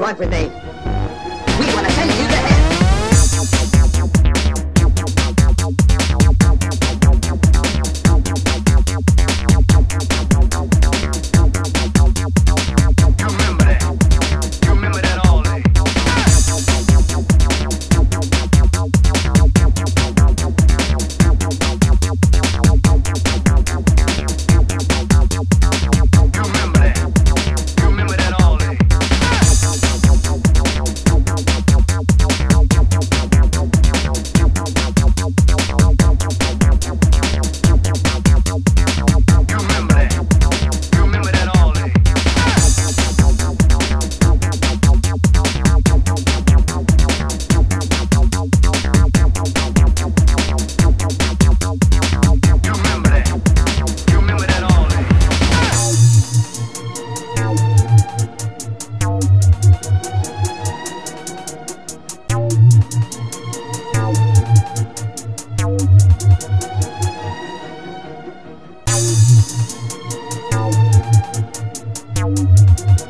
what do you want with me? Música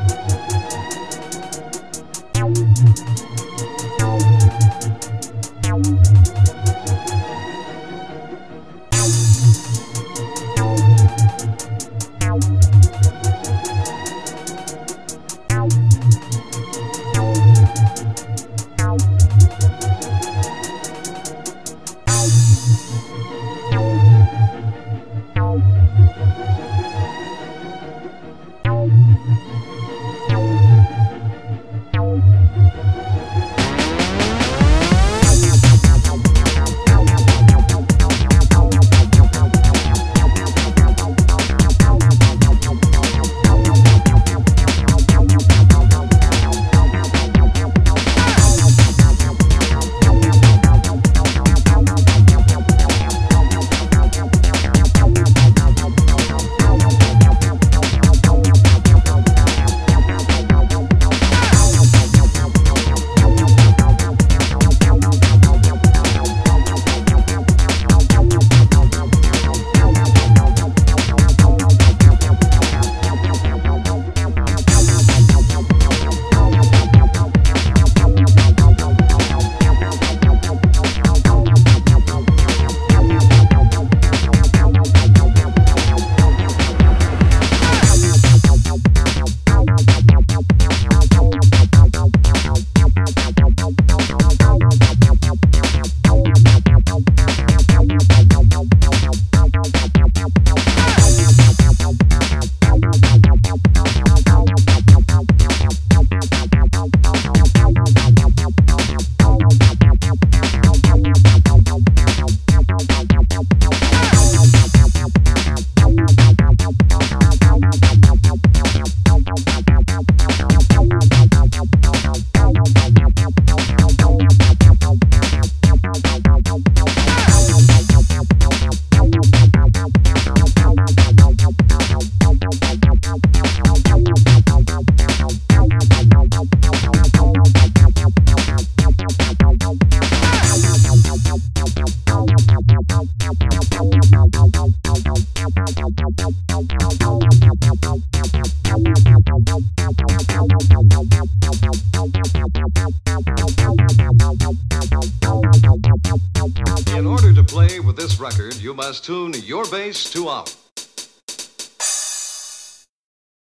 class tune, your bass, to out.